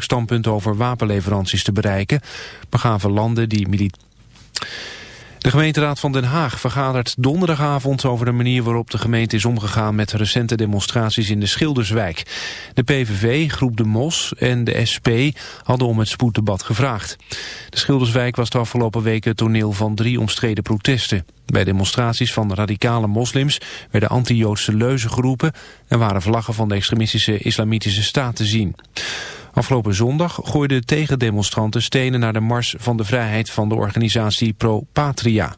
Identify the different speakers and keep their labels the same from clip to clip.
Speaker 1: standpunt over wapenleveranties te bereiken, begaven landen die. De gemeenteraad van Den Haag vergadert donderdagavond over de manier waarop de gemeente is omgegaan met recente demonstraties in de Schilderswijk. De PVV, Groep de Mos en de SP hadden om het spoeddebat gevraagd. De Schilderswijk was de afgelopen weken toneel van drie omstreden protesten. Bij demonstraties van radicale moslims werden anti-Joodse leuzen geroepen en waren vlaggen van de extremistische islamitische staat te zien. Afgelopen zondag gooiden tegendemonstranten stenen naar de Mars van de Vrijheid van de organisatie Pro Patria.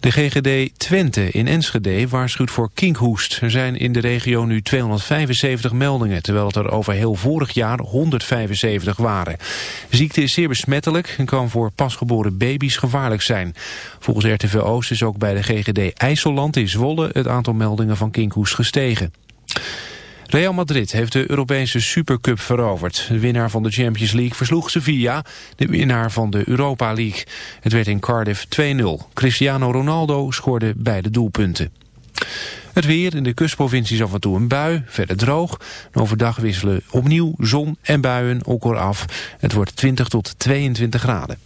Speaker 1: De GGD Twente in Enschede waarschuwt voor kinkhoest. Er zijn in de regio nu 275 meldingen, terwijl het er over heel vorig jaar 175 waren. De ziekte is zeer besmettelijk en kan voor pasgeboren baby's gevaarlijk zijn. Volgens RTV Oost is ook bij de GGD IJsselland in Zwolle het aantal meldingen van kinkhoest gestegen. Real Madrid heeft de Europese Supercup veroverd. De winnaar van de Champions League versloeg Sevilla, de winnaar van de Europa League. Het werd in Cardiff 2-0. Cristiano Ronaldo scoorde beide doelpunten. Het weer in de kustprovincies af en toe een bui, verder droog. overdag wisselen opnieuw zon en buien elkaar af. Het wordt 20 tot 22 graden.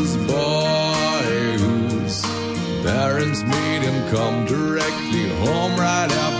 Speaker 2: Boy whose parents made him come directly home right after.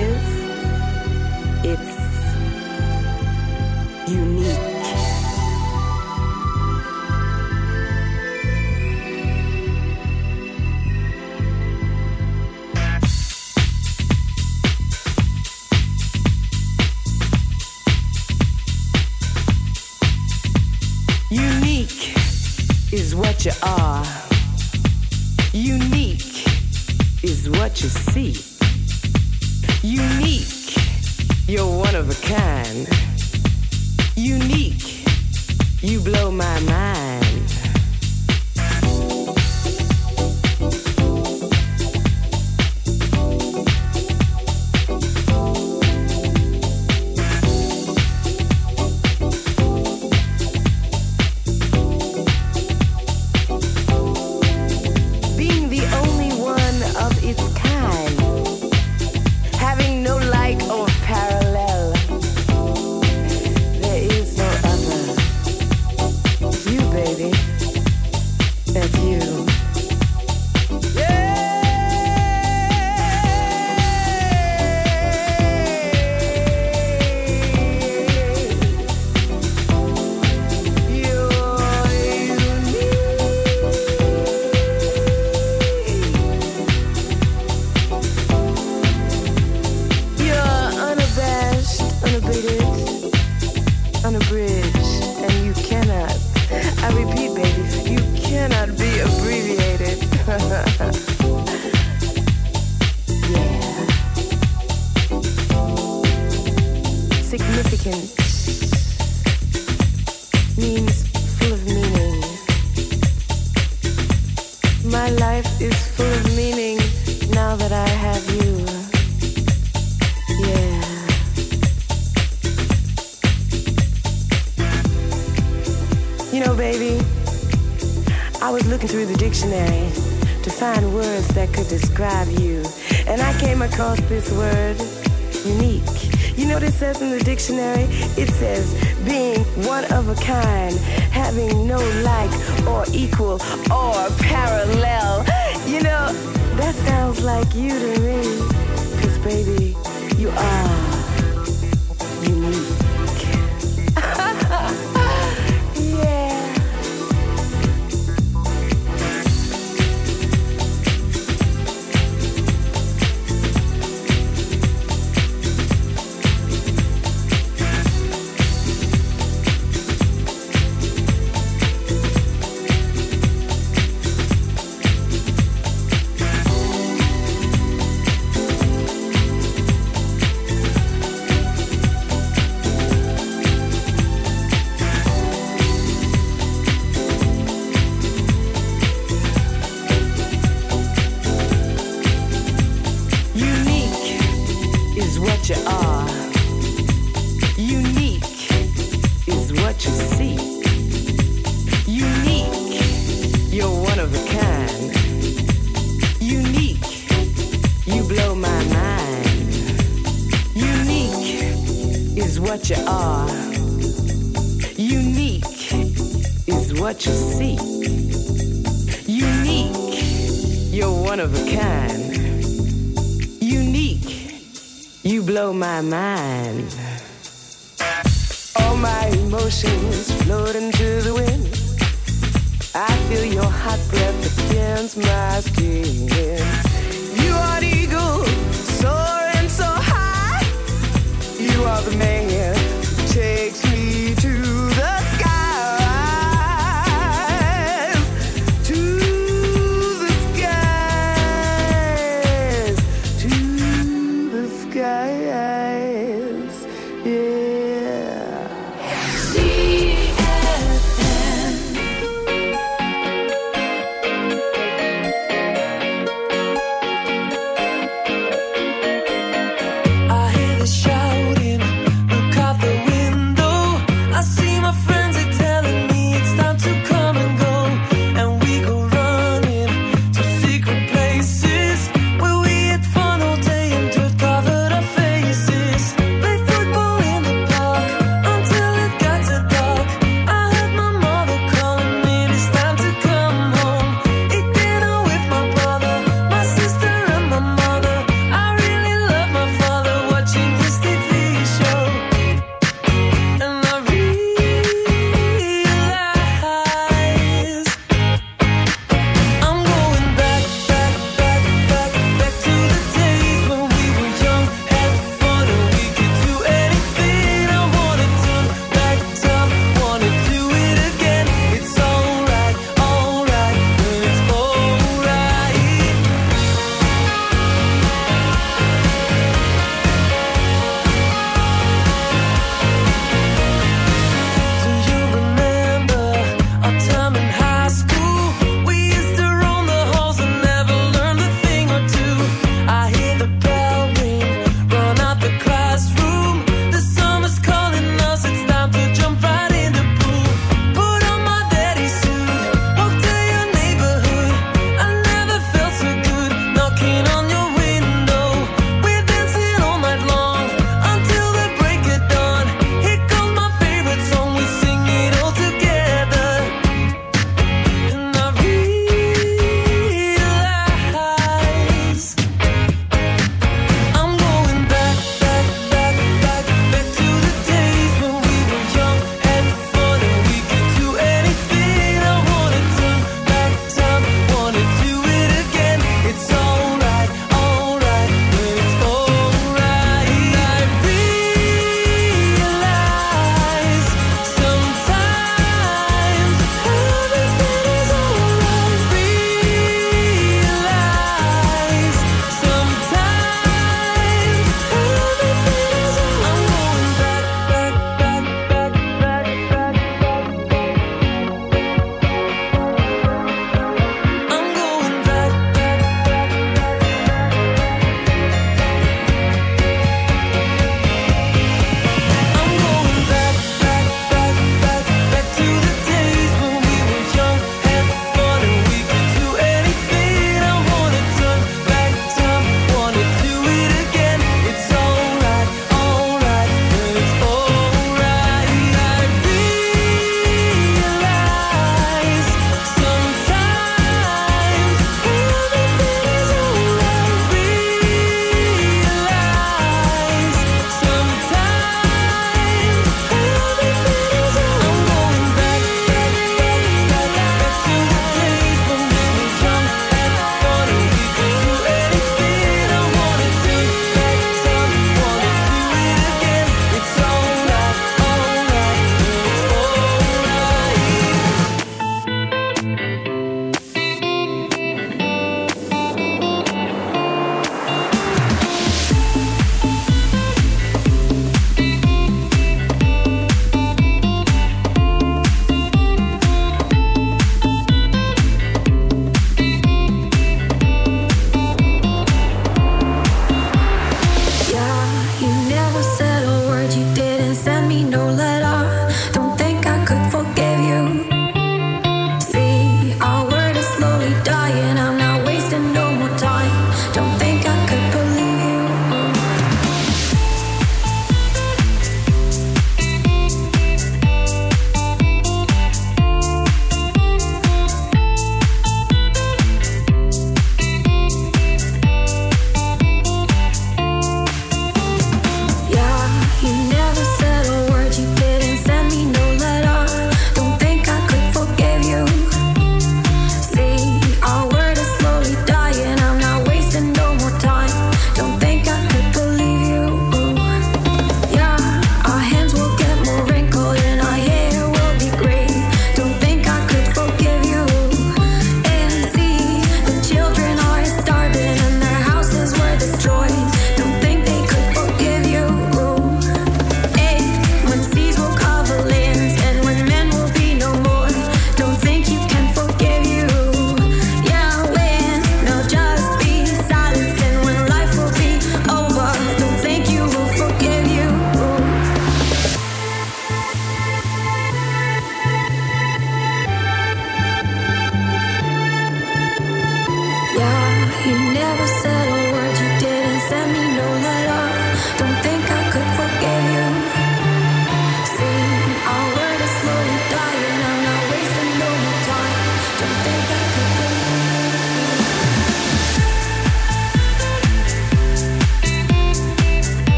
Speaker 3: that you.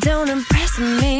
Speaker 4: don't impress me.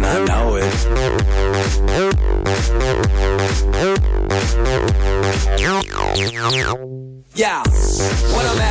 Speaker 5: Yeah, what a man.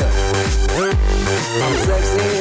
Speaker 6: I'm sexy.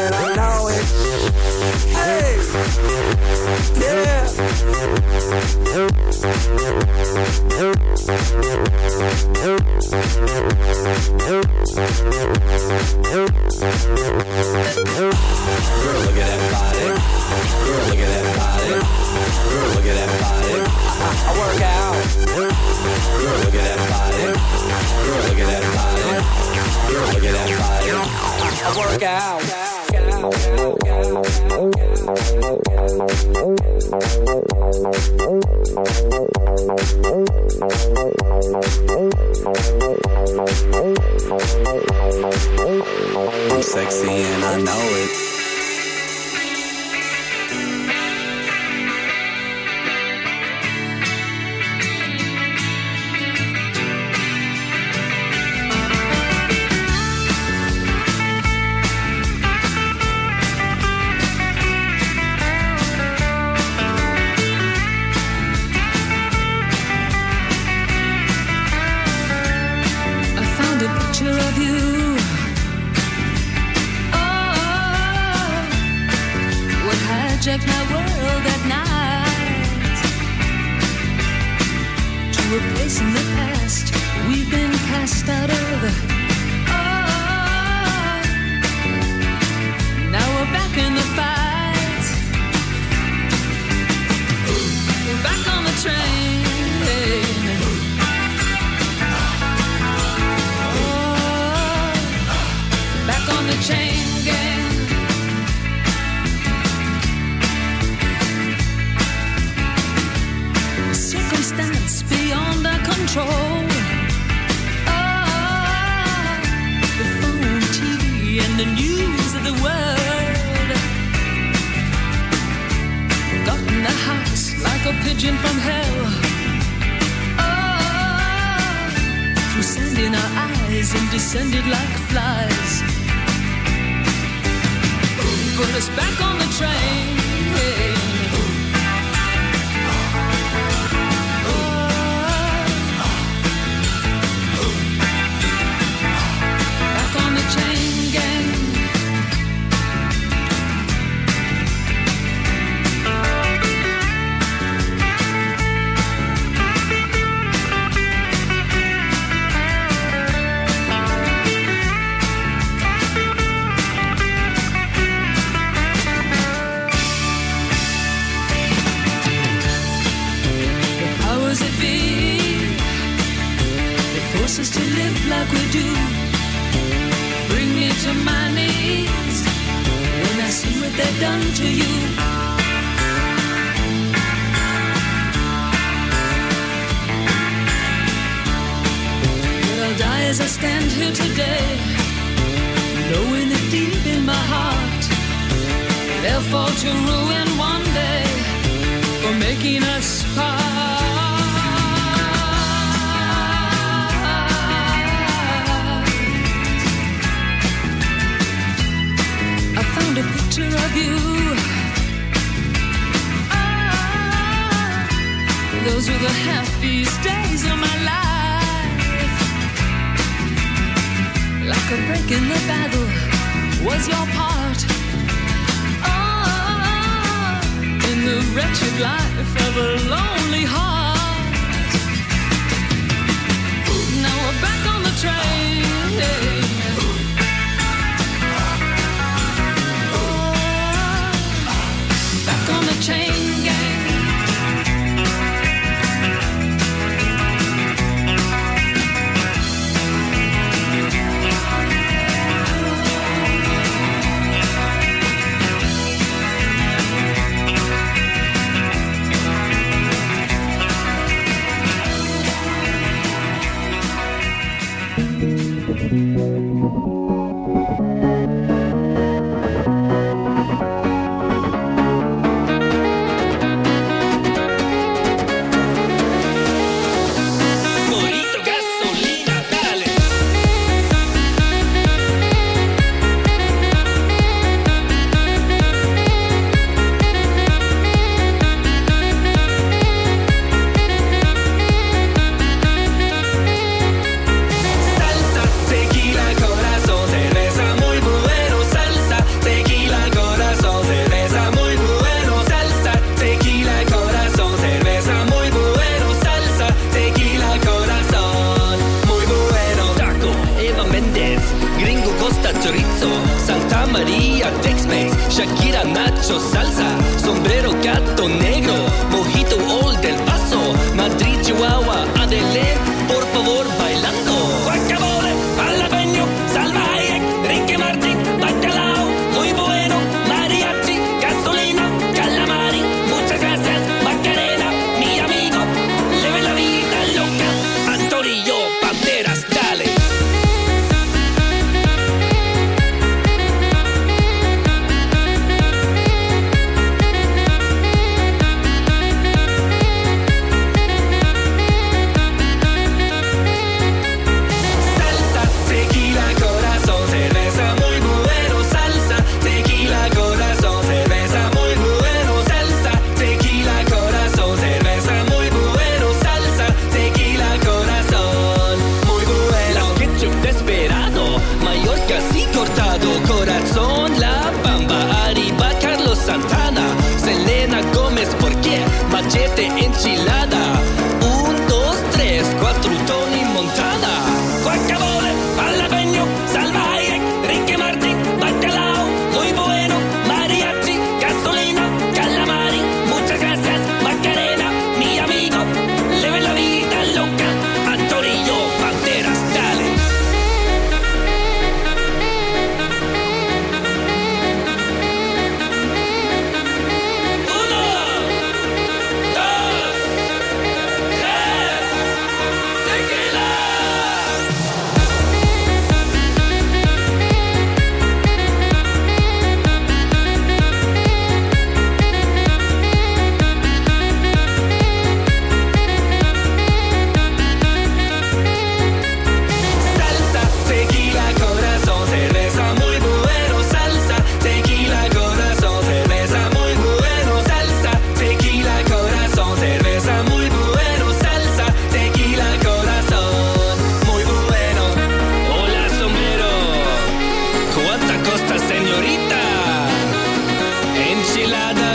Speaker 7: wretched life of a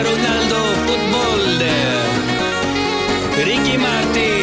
Speaker 8: Ronaldo, de Ricky Martin.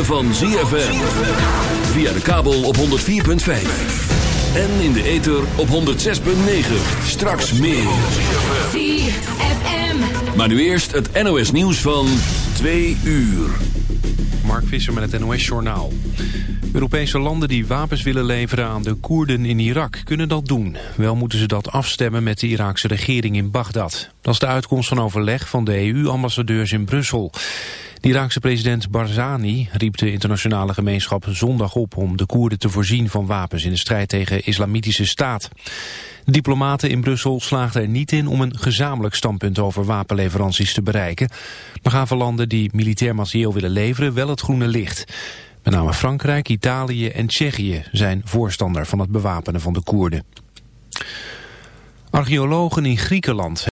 Speaker 6: Ritme van ZFM. Via de kabel op 104.5. En in de ether op 106.9. Straks meer.
Speaker 4: ZFM.
Speaker 6: Maar nu eerst het NOS nieuws van 2 uur.
Speaker 1: Mark Visser met het NOS-journaal. Europese landen die wapens willen leveren aan de Koerden in Irak kunnen dat doen. Wel moeten ze dat afstemmen met de Iraakse regering in Bagdad. Dat is de uitkomst van overleg van de EU-ambassadeurs in Brussel. De Iraakse president Barzani riep de internationale gemeenschap zondag op... om de Koerden te voorzien van wapens in de strijd tegen islamitische staat. Diplomaten in Brussel slaagden er niet in om een gezamenlijk standpunt over wapenleveranties te bereiken. Maar gaven landen die militair materieel willen leveren wel het groene licht. Met name Frankrijk, Italië en Tsjechië zijn voorstander van het bewapenen van de Koerden. Archeologen in Griekenland